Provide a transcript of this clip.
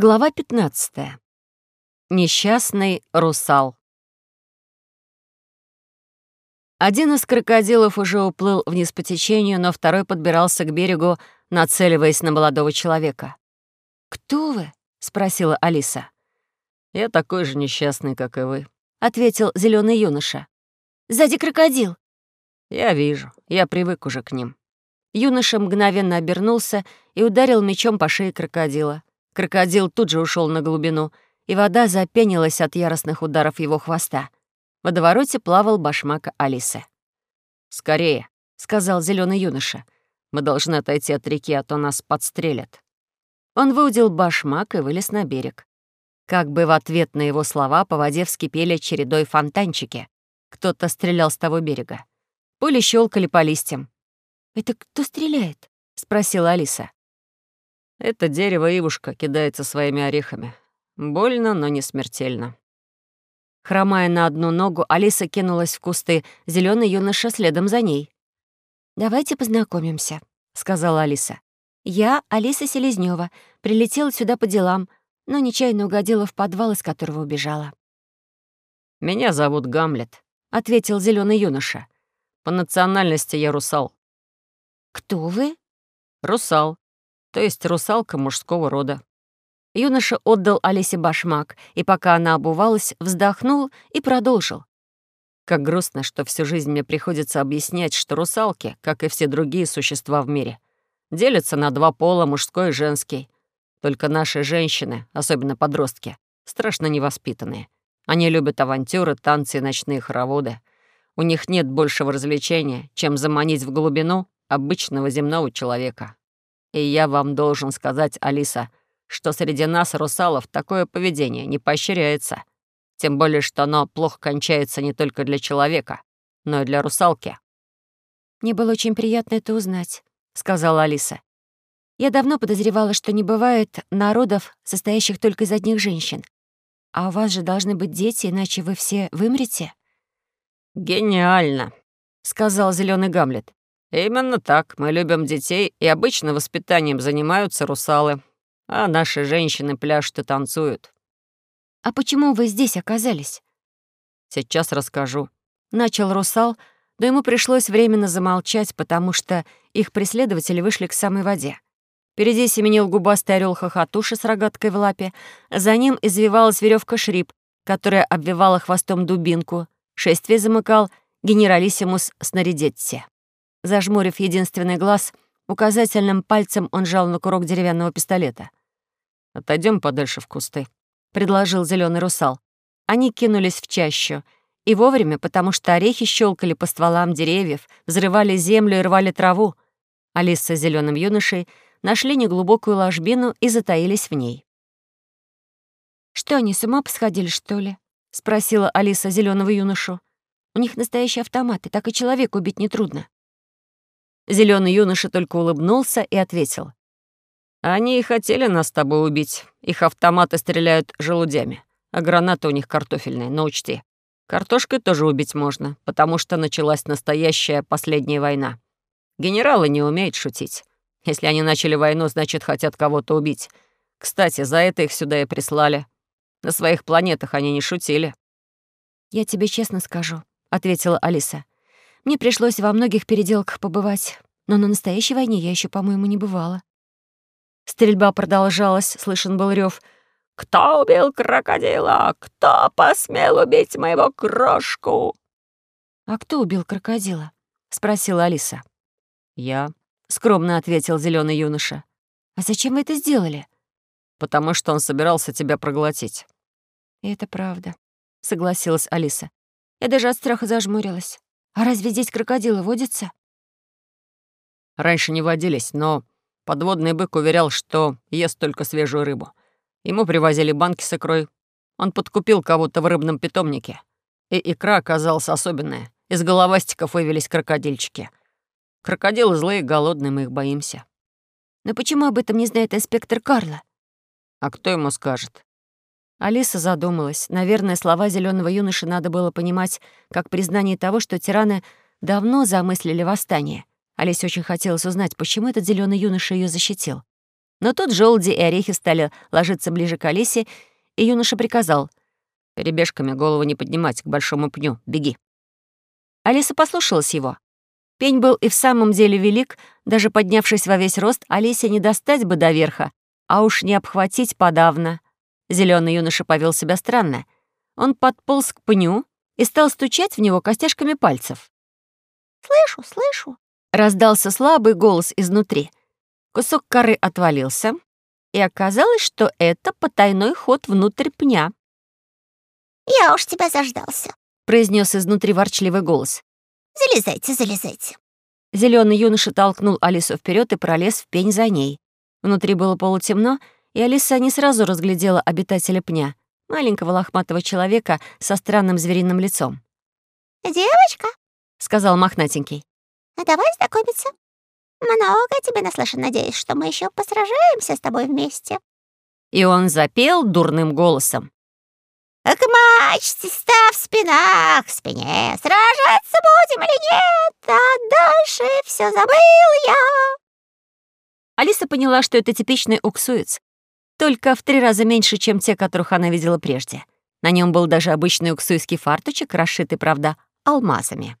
Глава 15. Несчастный русал. Один из крокодилов уже уплыл вниз по течению, но второй подбирался к берегу, нацеливаясь на молодого человека. «Кто вы?» — спросила Алиса. «Я такой же несчастный, как и вы», — ответил зеленый юноша. «Сзади крокодил». «Я вижу, я привык уже к ним». Юноша мгновенно обернулся и ударил мечом по шее крокодила. Крокодил тут же ушел на глубину, и вода запенилась от яростных ударов его хвоста. В водовороте плавал башмак Алисы. «Скорее», — сказал зеленый юноша. «Мы должны отойти от реки, а то нас подстрелят». Он выудил башмак и вылез на берег. Как бы в ответ на его слова по воде вскипели чередой фонтанчики. Кто-то стрелял с того берега. Пули щелкали по листьям. «Это кто стреляет?» — спросила Алиса. Это дерево-ивушка кидается своими орехами. Больно, но не смертельно. Хромая на одну ногу, Алиса кинулась в кусты, зеленый юноша следом за ней. «Давайте познакомимся», — сказала Алиса. «Я Алиса Селезнёва, прилетела сюда по делам, но нечаянно угодила в подвал, из которого убежала». «Меня зовут Гамлет», — ответил зеленый юноша. «По национальности я русал». «Кто вы?» «Русал то есть русалка мужского рода. Юноша отдал Алисе башмак, и пока она обувалась, вздохнул и продолжил. Как грустно, что всю жизнь мне приходится объяснять, что русалки, как и все другие существа в мире, делятся на два пола, мужской и женский. Только наши женщины, особенно подростки, страшно невоспитанные. Они любят авантюры, танцы и ночные хороводы. У них нет большего развлечения, чем заманить в глубину обычного земного человека. И я вам должен сказать, Алиса, что среди нас, русалов, такое поведение не поощряется. Тем более, что оно плохо кончается не только для человека, но и для русалки». «Мне было очень приятно это узнать», — сказала Алиса. «Я давно подозревала, что не бывает народов, состоящих только из одних женщин. А у вас же должны быть дети, иначе вы все вымрете». «Гениально», — сказал зеленый Гамлет. «Именно так. Мы любим детей, и обычно воспитанием занимаются русалы. А наши женщины пляшут и танцуют». «А почему вы здесь оказались?» «Сейчас расскажу». Начал русал, но ему пришлось временно замолчать, потому что их преследователи вышли к самой воде. Впереди семенил губастый орел хохотуши с рогаткой в лапе. За ним извивалась веревка шрип, которая обвивала хвостом дубинку. Шествие замыкал генералиссимус Снарядетти. Зажмурив единственный глаз, указательным пальцем он жал на курок деревянного пистолета. Отойдем подальше в кусты», — предложил зеленый русал. Они кинулись в чащу. И вовремя, потому что орехи щелкали по стволам деревьев, взрывали землю и рвали траву. Алиса с зеленым юношей нашли неглубокую ложбину и затаились в ней. «Что, они с ума посходили, что ли?» — спросила Алиса зеленого юношу. «У них настоящие автоматы, так и человека убить нетрудно». Зеленый юноша только улыбнулся и ответил. «Они и хотели нас с тобой убить. Их автоматы стреляют желудями, а гранаты у них картофельные, но учти. Картошкой тоже убить можно, потому что началась настоящая последняя война. Генералы не умеют шутить. Если они начали войну, значит, хотят кого-то убить. Кстати, за это их сюда и прислали. На своих планетах они не шутили». «Я тебе честно скажу», — ответила Алиса. Мне пришлось во многих переделках побывать, но на настоящей войне я еще, по-моему, не бывала. Стрельба продолжалась, слышен был рев. «Кто убил крокодила? Кто посмел убить моего крошку?» «А кто убил крокодила?» — спросила Алиса. «Я», — скромно ответил зеленый юноша. «А зачем вы это сделали?» «Потому что он собирался тебя проглотить». «Это правда», — согласилась Алиса. Я даже от страха зажмурилась. «А разве здесь крокодилы водятся?» Раньше не водились, но подводный бык уверял, что ест только свежую рыбу. Ему привозили банки с икрой. Он подкупил кого-то в рыбном питомнике. И икра оказалась особенная. Из головастиков вывелись крокодильчики. Крокодилы злые голодные, мы их боимся. Но почему об этом не знает инспектор Карла? А кто ему скажет? Алиса задумалась. Наверное, слова зеленого юноши надо было понимать как признание того, что тираны давно замыслили восстание. Алисе очень хотелось узнать, почему этот зеленый юноша ее защитил. Но тут желуди и орехи стали ложиться ближе к Алисе, и юноша приказал «Перебежками голову не поднимать, к большому пню, беги». Алиса послушалась его. Пень был и в самом деле велик, даже поднявшись во весь рост, Алисе не достать бы до верха, а уж не обхватить подавно. Зеленый юноша повел себя странно. Он подполз к пню и стал стучать в него костяшками пальцев. «Слышу, слышу», — раздался слабый голос изнутри. Кусок коры отвалился, и оказалось, что это потайной ход внутрь пня. «Я уж тебя заждался», — произнес изнутри ворчливый голос. «Залезайте, залезайте». Зеленый юноша толкнул Алису вперед и пролез в пень за ней. Внутри было полутемно, и Алиса не сразу разглядела обитателя пня, маленького лохматого человека со странным звериным лицом. «Девочка», — сказал мохнатенький. «а давай знакомиться. Много тебе наслышан, надеюсь, что мы еще посражаемся с тобой вместе». И он запел дурным голосом. «К мачте став в спинах, в спине, сражаться будем или нет, а дальше все забыл я». Алиса поняла, что это типичный уксуец, только в три раза меньше, чем те, которых она видела прежде. На нем был даже обычный уксуйский фарточек, расшитый, правда, алмазами.